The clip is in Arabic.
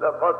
لقد